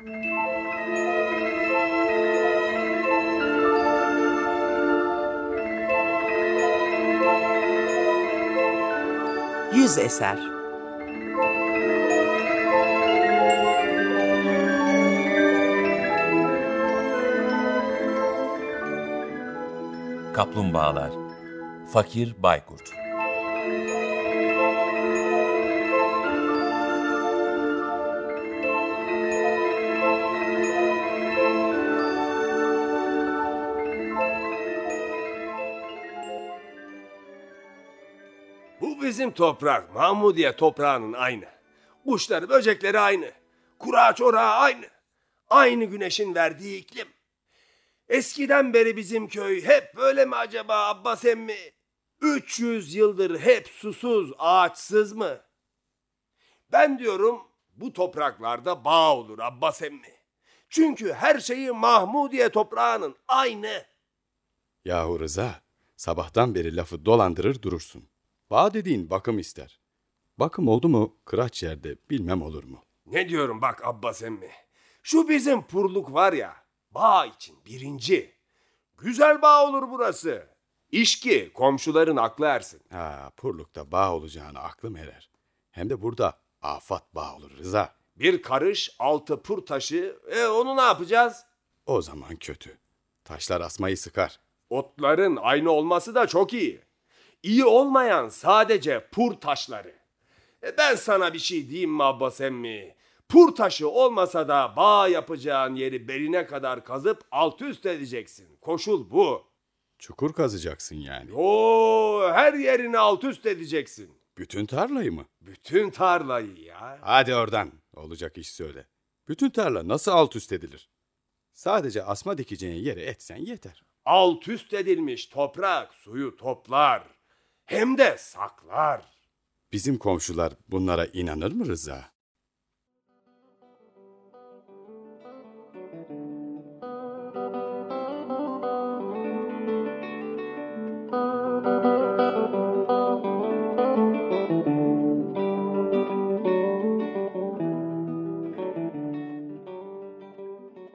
Yüz eser. Kaplumbağalar Fakir Baykurt Bu bizim toprak. Mahmudiye toprağının aynı. Kuşları, böcekleri aynı. Kurağı çorağı aynı. Aynı güneşin verdiği iklim. Eskiden beri bizim köy hep böyle mi acaba Abbas emmi? 300 yıldır hep susuz, ağaçsız mı? Ben diyorum bu topraklarda bağ olur Abbas emmi. Çünkü her şeyi Mahmudiye toprağının aynı. Yahu Rıza, sabahtan beri lafı dolandırır durursun. Bağ dediğin bakım ister. Bakım oldu mu kıraç yerde bilmem olur mu? Ne diyorum bak Abbas emmi. Şu bizim purluk var ya, bağ için birinci. Güzel bağ olur burası. İş ki komşuların aklı ersin. Ha, purlukta bağ olacağına aklım erer. Hem de burada afat bağ olur Rıza. Bir karış altı pur taşı, e onu ne yapacağız? O zaman kötü. Taşlar asmayı sıkar. Otların aynı olması da çok iyi. İyi olmayan sadece pur taşları. E ben sana bir şey diyeyim mi Abbas emmi? Pur taşı olmasa da bağ yapacağın yeri beline kadar kazıp alt üst edeceksin. Koşul bu. Çukur kazacaksın yani. Oo, her yerini alt üst edeceksin. Bütün tarlayı mı? Bütün tarlayı ya. Hadi oradan. Olacak iş söyle. Bütün tarla nasıl alt üst edilir? Sadece asma dikeceğin yere etsen yeter. Alt üst edilmiş toprak suyu toplar. Hem de saklar. Bizim komşular bunlara inanır mı Rıza?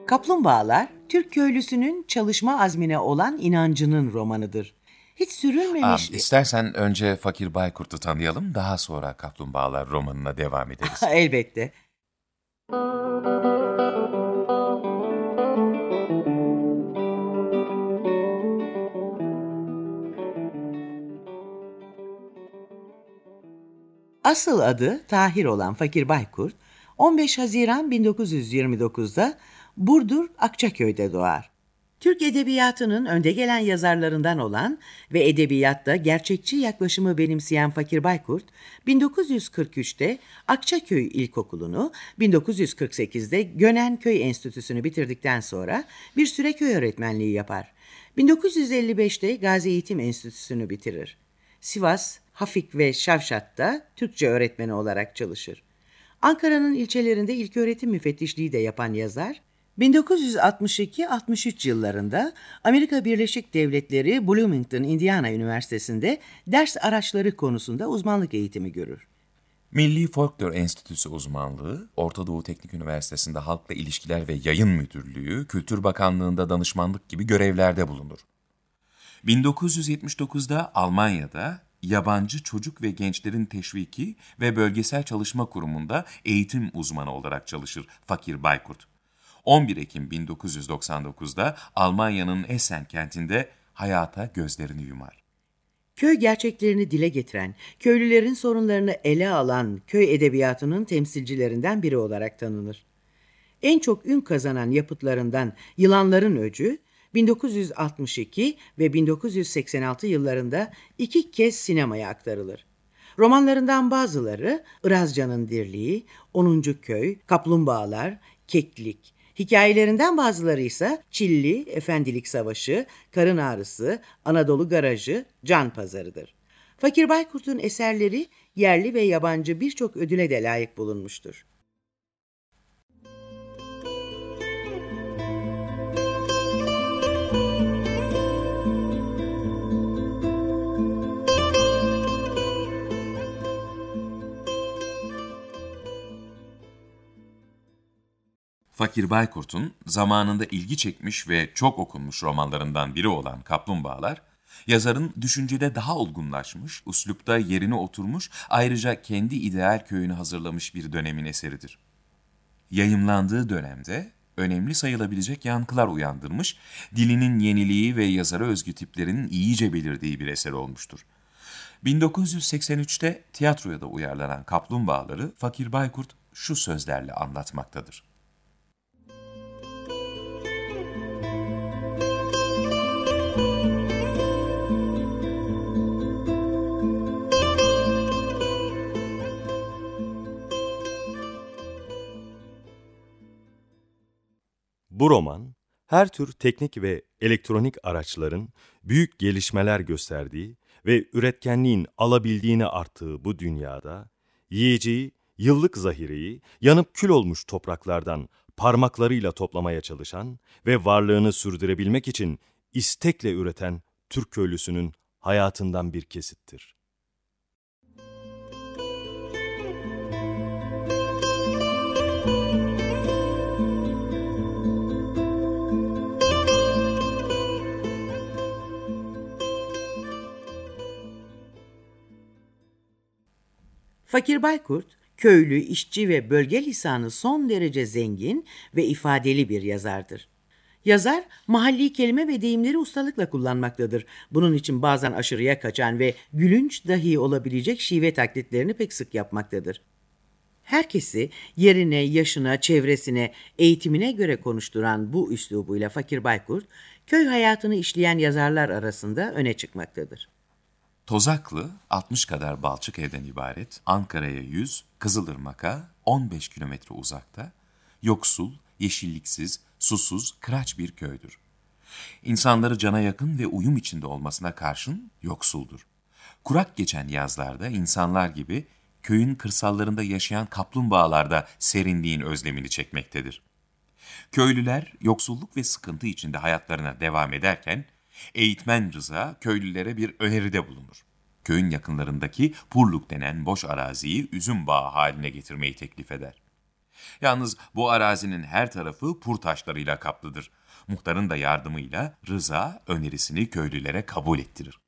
Kaplumbağalar, Türk köylüsünün çalışma azmine olan inancının romanıdır. Hiç Aa, sürülmemiş... istersen önce Fakir Baykurt'u tanıyalım, daha sonra Kaplumbağalar romanına devam ederiz. Elbette. Asıl adı Tahir olan Fakir Baykurt, 15 Haziran 1929'da Burdur Akçaköy'de doğar. Türk edebiyatının önde gelen yazarlarından olan ve edebiyatta gerçekçi yaklaşımı benimseyen Fakir Baykurt, 1943'te Akçaköy İlkokulu'nu, 1948'de Gönen Köy Enstitüsü'nü bitirdikten sonra bir süre köy öğretmenliği yapar. 1955'te Gazi Eğitim Enstitüsü'nü bitirir. Sivas, Hafik ve Şavşat'ta Türkçe öğretmeni olarak çalışır. Ankara'nın ilçelerinde ilköğretim müfettişliği de yapan yazar, 1962-63 yıllarında Amerika Birleşik Devletleri Bloomington, Indiana Üniversitesi'nde ders araçları konusunda uzmanlık eğitimi görür. Milli Folklor Enstitüsü uzmanlığı, Orta Doğu Teknik Üniversitesi'nde Halkla İlişkiler ve Yayın Müdürlüğü, Kültür Bakanlığı'nda danışmanlık gibi görevlerde bulunur. 1979'da Almanya'da Yabancı Çocuk ve Gençlerin Teşviki ve Bölgesel Çalışma Kurumu'nda eğitim uzmanı olarak çalışır Fakir Baykurt. 11 Ekim 1999'da Almanya'nın Essen kentinde hayata gözlerini yumar. Köy gerçeklerini dile getiren, köylülerin sorunlarını ele alan köy edebiyatının temsilcilerinden biri olarak tanınır. En çok ün kazanan yapıtlarından Yılanların Öcü, 1962 ve 1986 yıllarında iki kez sinemaya aktarılır. Romanlarından bazıları Irazcan'ın Dirliği, 10. Köy, Kaplumbağalar, Keklik, Hikayelerinden bazıları ise Çilli, Efendilik Savaşı, Karın Ağrısı, Anadolu Garajı, Can Pazarı'dır. Fakir Baykurt'un eserleri yerli ve yabancı birçok ödüle de layık bulunmuştur. Fakir Baykurt'un zamanında ilgi çekmiş ve çok okunmuş romanlarından biri olan Kaplumbağalar, yazarın düşüncede daha olgunlaşmış, üslupta yerine oturmuş, ayrıca kendi ideal köyünü hazırlamış bir dönemin eseridir. Yayımlandığı dönemde önemli sayılabilecek yankılar uyandırmış, dilinin yeniliği ve yazara özgü tiplerinin iyice belirdiği bir eser olmuştur. 1983'te tiyatroya da uyarlanan Kaplumbağaları Fakir Baykurt şu sözlerle anlatmaktadır. Bu roman, her tür teknik ve elektronik araçların büyük gelişmeler gösterdiği ve üretkenliğin alabildiğini arttığı bu dünyada, yiyeceği, yıllık zahireyi yanıp kül olmuş topraklardan parmaklarıyla toplamaya çalışan ve varlığını sürdürebilmek için istekle üreten Türk köylüsünün hayatından bir kesittir. Fakir Baykurt, köylü, işçi ve bölge lisanı son derece zengin ve ifadeli bir yazardır. Yazar, mahalli kelime ve deyimleri ustalıkla kullanmaktadır. Bunun için bazen aşırıya kaçan ve gülünç dahi olabilecek şive taklitlerini pek sık yapmaktadır. Herkesi yerine, yaşına, çevresine, eğitimine göre konuşturan bu üslubuyla Fakir Baykurt, köy hayatını işleyen yazarlar arasında öne çıkmaktadır. Tozaklı, 60 kadar balçık evden ibaret, Ankara'ya 100, Kızılırmak'a 15 kilometre uzakta, yoksul, yeşilliksiz, susuz, kıraç bir köydür. İnsanları cana yakın ve uyum içinde olmasına karşın yoksuldur. Kurak geçen yazlarda insanlar gibi köyün kırsallarında yaşayan kaplumbağalarda serinliğin özlemini çekmektedir. Köylüler yoksulluk ve sıkıntı içinde hayatlarına devam ederken, eğitmen Rıza köylülere bir öneride bulunur. Köyün yakınlarındaki Purluk denen boş araziyi üzüm bağı haline getirmeyi teklif eder. Yalnız bu arazinin her tarafı pur taşlarıyla kaplıdır. Muhtarın da yardımıyla Rıza önerisini köylülere kabul ettirir.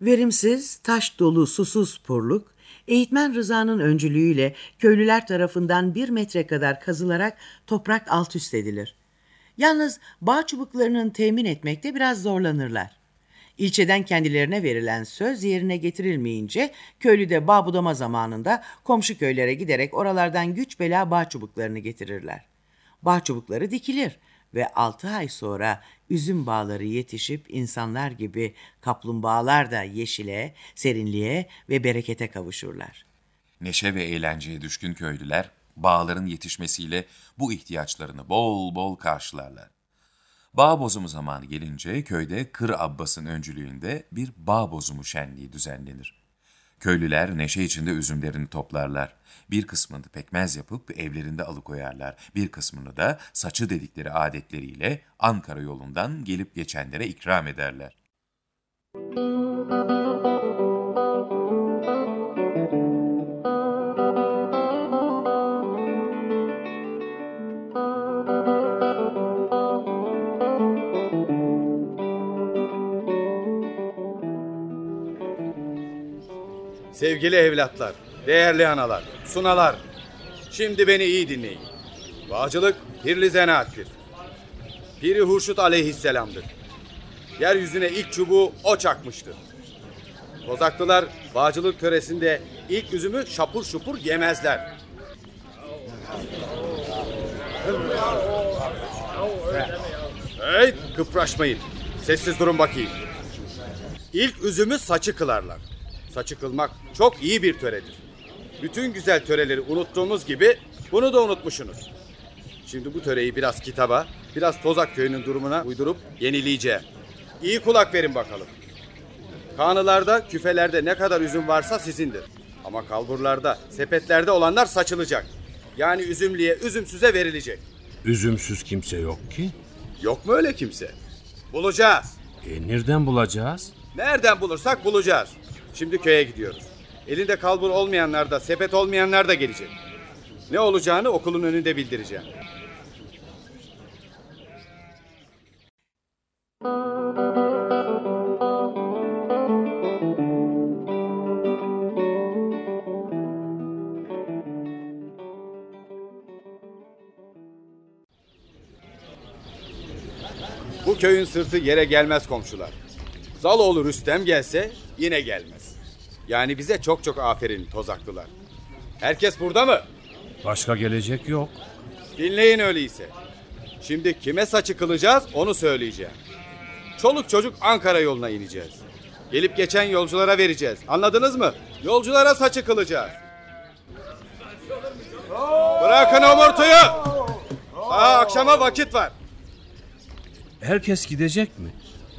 Verimsiz, taş dolu, susuz purluk, eğitmen Rıza'nın öncülüğüyle köylüler tarafından bir metre kadar kazılarak toprak alt üst edilir. Yalnız bağ çubuklarının temin etmekte biraz zorlanırlar. İlçeden kendilerine verilen söz yerine getirilmeyince köylü de bağ budama zamanında komşu köylere giderek oralardan güç bela bağ çubuklarını getirirler. Bağ çubukları dikilir ve altı ay sonra üzüm bağları yetişip insanlar gibi kaplumbağalar da yeşile, serinliğe ve berekete kavuşurlar. Neşe ve eğlenceye düşkün köylüler bağların yetişmesiyle bu ihtiyaçlarını bol bol karşılarlar. Bağ bozumu zamanı gelince köyde Kır Abbas'ın öncülüğünde bir bağ bozumu şenliği düzenlenir. Köylüler neşe içinde üzümlerini toplarlar. Bir kısmını pekmez yapıp evlerinde alıkoyarlar. Bir kısmını da saçı dedikleri adetleriyle Ankara yolundan gelip geçenlere ikram ederler. Sevgili evlatlar, değerli analar, sunalar. Şimdi beni iyi dinleyin. Bağcılık pirli zanaattir. Piri Hurşut aleyhisselamdır. Yeryüzüne ilk çubuğu o çakmıştır. Kozaklılar bağcılık töresinde ilk üzümü şapur şupur yemezler. Hey kıpraşmayın. Sessiz durun bakayım. İlk üzümü saçı kılarlar. Saçı kılmak çok iyi bir töredir. Bütün güzel töreleri unuttuğumuz gibi bunu da unutmuşsunuz. Şimdi bu töreyi biraz kitaba, biraz Tozak köyünün durumuna uydurup yenileyeceğim. İyi kulak verin bakalım. Kanılarda, küfelerde ne kadar üzüm varsa sizindir. Ama kalburlarda, sepetlerde olanlar saçılacak. Yani üzümlüye, üzümsüze verilecek. Üzümsüz kimse yok ki. Yok mu öyle kimse? Bulacağız. E nereden bulacağız? Nereden bulursak bulacağız. Şimdi köye gidiyoruz. Elinde kalbur olmayanlar da, sepet olmayanlar da gelecek. Ne olacağını okulun önünde bildireceğim. Bu köyün sırtı yere gelmez komşular. Zaloğlu Rüstem gelse yine gelmez. Yani bize çok çok aferin tozaklılar. Herkes burada mı? Başka gelecek yok. Dinleyin öyleyse. Şimdi kime saçı kılacağız onu söyleyeceğim. Çoluk çocuk Ankara yoluna ineceğiz. Gelip geçen yolculara vereceğiz. Anladınız mı? Yolculara saçı kılacağız. Bırakın omurtuyu. Daha akşama vakit var. Herkes gidecek mi?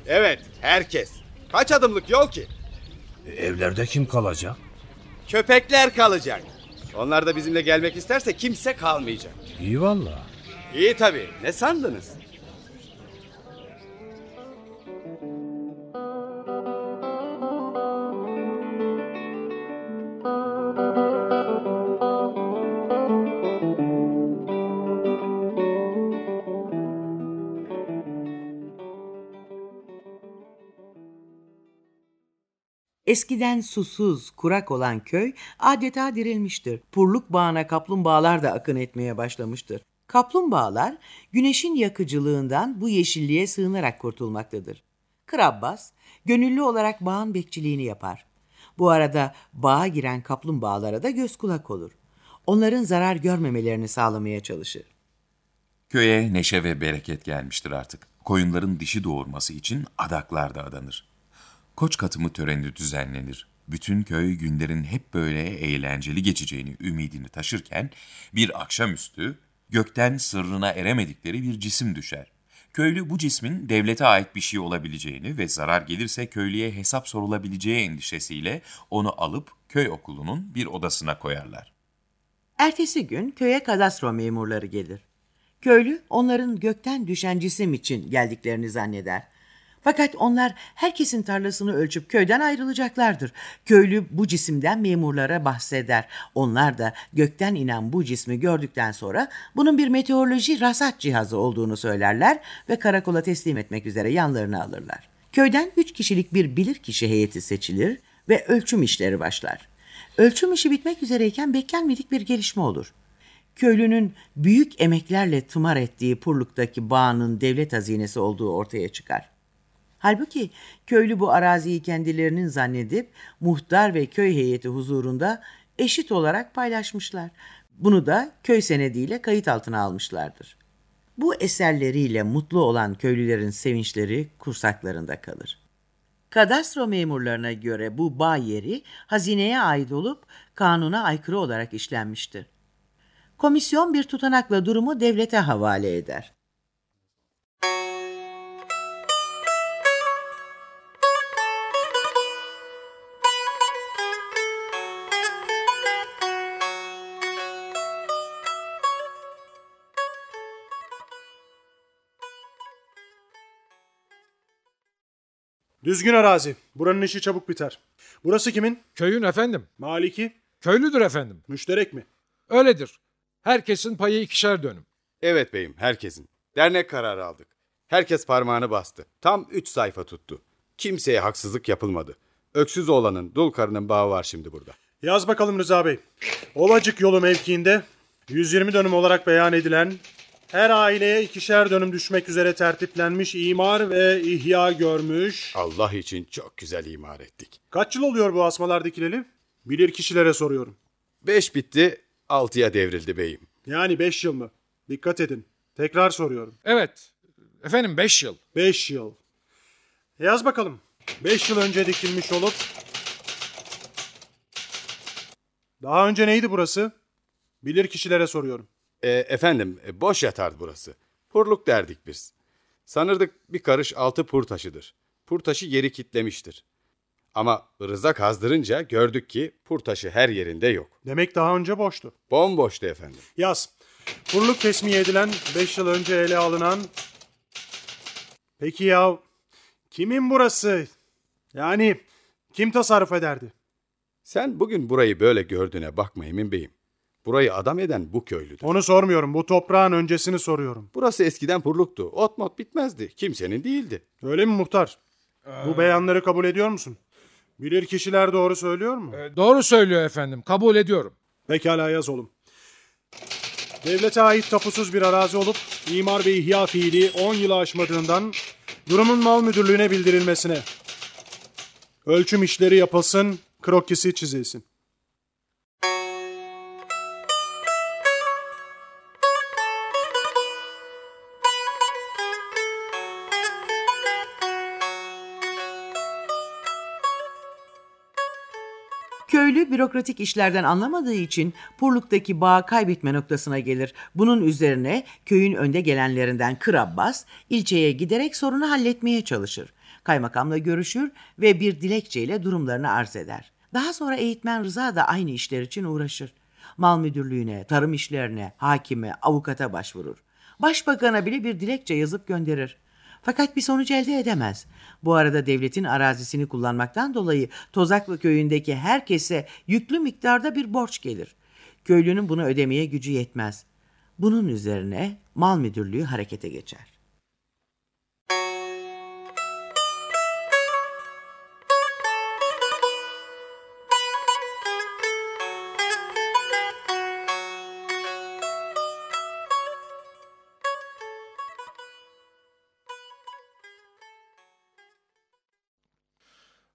Evet, herkes. Kaç adımlık yol ki? E, Evlerde kim kalacak? Köpekler kalacak. Onlar da bizimle gelmek isterse kimse kalmayacak. İyi valla. İyi tabii. Ne sandınız? Eskiden susuz, kurak olan köy adeta dirilmiştir. Purluk bağına kaplumbağalar da akın etmeye başlamıştır. Kaplumbağalar güneşin yakıcılığından bu yeşilliğe sığınarak kurtulmaktadır. Krabbas gönüllü olarak bağın bekçiliğini yapar. Bu arada bağa giren kaplumbağalara da göz kulak olur. Onların zarar görmemelerini sağlamaya çalışır. Köye neşe ve bereket gelmiştir artık. Koyunların dişi doğurması için adaklar da adanır. Koç katımı töreni düzenlenir. Bütün köy günlerin hep böyle eğlenceli geçeceğini ümidini taşırken bir akşamüstü gökten sırrına eremedikleri bir cisim düşer. Köylü bu cismin devlete ait bir şey olabileceğini ve zarar gelirse köylüye hesap sorulabileceği endişesiyle onu alıp köy okulunun bir odasına koyarlar. Ertesi gün köye kadastro memurları gelir. Köylü onların gökten düşen cisim için geldiklerini zanneder. Fakat onlar herkesin tarlasını ölçüp köyden ayrılacaklardır. Köylü bu cisimden memurlara bahseder. Onlar da gökten inen bu cismi gördükten sonra bunun bir meteoroloji rasat cihazı olduğunu söylerler ve karakola teslim etmek üzere yanlarına alırlar. Köyden üç kişilik bir bilirkişi heyeti seçilir ve ölçüm işleri başlar. Ölçüm işi bitmek üzereyken beklenmedik bir gelişme olur. Köylünün büyük emeklerle tımar ettiği Purluk'taki bağının devlet hazinesi olduğu ortaya çıkar. Halbuki köylü bu araziyi kendilerinin zannedip muhtar ve köy heyeti huzurunda eşit olarak paylaşmışlar. Bunu da köy senediyle kayıt altına almışlardır. Bu eserleriyle mutlu olan köylülerin sevinçleri kursaklarında kalır. Kadastro memurlarına göre bu bağ yeri hazineye ait olup kanuna aykırı olarak işlenmiştir. Komisyon bir tutanakla durumu devlete havale eder. Düzgün arazi. Buranın işi çabuk biter. Burası kimin? Köyün efendim. Maliki. Köylüdür efendim. Müşterek mi? Öyledir. Herkesin payı ikişer dönüm. Evet beyim, herkesin. Dernek kararı aldık. Herkes parmağını bastı. Tam üç sayfa tuttu. Kimseye haksızlık yapılmadı. Öksüz oğlanın, dul karının bağı var şimdi burada. Yaz bakalım Rıza Bey. Ovacık yolu mevkiinde 120 dönüm olarak beyan edilen her aileye ikişer dönüm düşmek üzere tertiplenmiş imar ve ihya görmüş. Allah için çok güzel imar ettik. Kaç yıl oluyor bu asmalar dikileli? Bilir kişilere soruyorum. Beş bitti, altıya devrildi beyim. Yani 5 yıl mı? Dikkat edin. Tekrar soruyorum. Evet. Efendim beş yıl. 5 yıl. Yaz bakalım. 5 yıl önce dikilmiş olup daha önce neydi burası? Bilir kişilere soruyorum. E, efendim, e, boş yatardı burası. Purluk derdik biz. Sanırdık bir karış altı pur taşıdır. Pur taşı yeri kitlemiştir. Ama Rıza kazdırınca gördük ki pur taşı her yerinde yok. Demek daha önce boştu. Bomboştu efendim. Yaz. Kuruluk tesmiye edilen 5 yıl önce ele alınan... Peki ya kimin burası? Yani kim tasarruf ederdi? Sen bugün burayı böyle gördüğüne bakma Emin Bey'im. Burayı adam eden bu köylüdür. Onu sormuyorum. Bu toprağın öncesini soruyorum. Burası eskiden purluktu. Ot mot bitmezdi. Kimsenin değildi. Öyle mi muhtar? Bu beyanları kabul ediyor musun? Bilir kişiler doğru söylüyor mu? E, doğru söylüyor efendim. Kabul ediyorum. Pekala yaz oğlum. Devlete ait tapusuz bir arazi olup imar ve ihya fiili 10 yılı aşmadığından Durumun mal müdürlüğüne bildirilmesine. Ölçüm işleri yapılsın, krokisi çizilsin. Bürokratik işlerden anlamadığı için Purluk'taki bağı kaybetme noktasına gelir. Bunun üzerine köyün önde gelenlerinden Kır Abbas ilçeye giderek sorunu halletmeye çalışır. Kaymakamla görüşür ve bir dilekçeyle durumlarını arz eder. Daha sonra eğitmen Rıza da aynı işler için uğraşır. Mal müdürlüğüne, tarım işlerine, hakime, avukata başvurur. Başbakana bile bir dilekçe yazıp gönderir. Fakat bir sonuç elde edemez. Bu arada devletin arazisini kullanmaktan dolayı Tozaklı köyündeki herkese yüklü miktarda bir borç gelir. Köylünün bunu ödemeye gücü yetmez. Bunun üzerine mal müdürlüğü harekete geçer.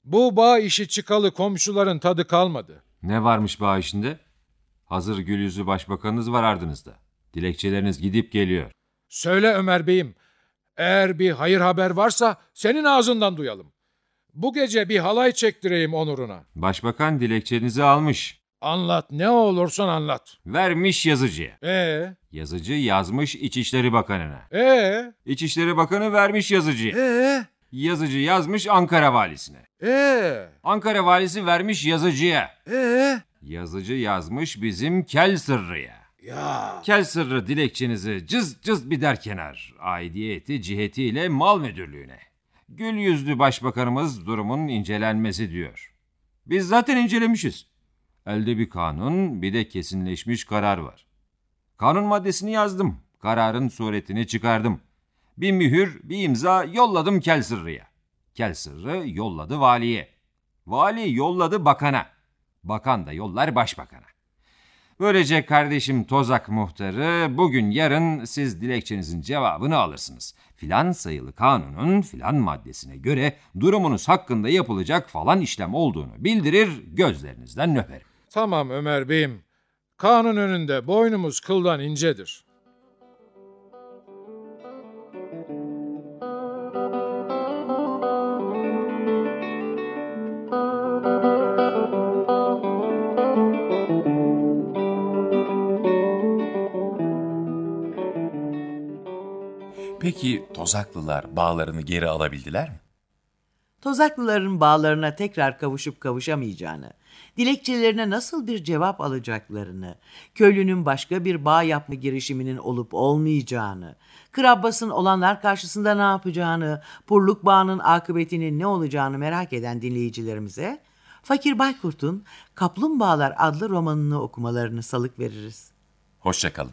Bu bağ işi çıkalı komşuların tadı kalmadı. Ne varmış bağ işinde? Hazır gül yüzlü başbakanınız var ardınızda. Dilekçeleriniz gidip geliyor. Söyle Ömer Bey'im, eğer bir hayır haber varsa senin ağzından duyalım. Bu gece bir halay çektireyim onuruna. Başbakan dilekçenizi almış. Anlat ne olursan anlat. Vermiş yazıcıya. Ee, Yazıcı yazmış İçişleri Bakanı'na. ee, İçişleri Bakanı vermiş yazıcıya. ee, Yazıcı yazmış Ankara valisine. ee, Ankara valisi vermiş yazıcıya. ee. Yazıcı yazmış bizim kel sırrıya. Ya. Kel sırrı dilekçenizi cız cız bir der kenar. Aidiyeti cihetiyle mal müdürlüğüne. Gül yüzlü başbakanımız durumun incelenmesi diyor. Biz zaten incelemişiz. Elde bir kanun bir de kesinleşmiş karar var. Kanun maddesini yazdım. Kararın suretini çıkardım. Bir mühür bir imza yolladım kel sırrıya. Yolladı valiye. Vali yolladı bakana. Bakan da yollar başbakana. Böylece kardeşim Tozak muhtarı bugün yarın siz dilekçenizin cevabını alırsınız. Filan sayılı kanunun filan maddesine göre durumunuz hakkında yapılacak falan işlem olduğunu bildirir gözlerinizden öperim. Tamam Ömer Bey'im. Kanun önünde boynumuz kıldan incedir. Peki Tozaklılar bağlarını geri alabildiler mi? Tozaklıların bağlarına tekrar kavuşup kavuşamayacağını, dilekçelerine nasıl bir cevap alacaklarını, köylünün başka bir bağ yapma girişiminin olup olmayacağını, Kırabbas'ın olanlar karşısında ne yapacağını, Purluk Bağı'nın akıbetinin ne olacağını merak eden dinleyicilerimize, Fakir Baykurt'un Kaplumbağalar adlı romanını okumalarını salık veririz. Hoşçakalın.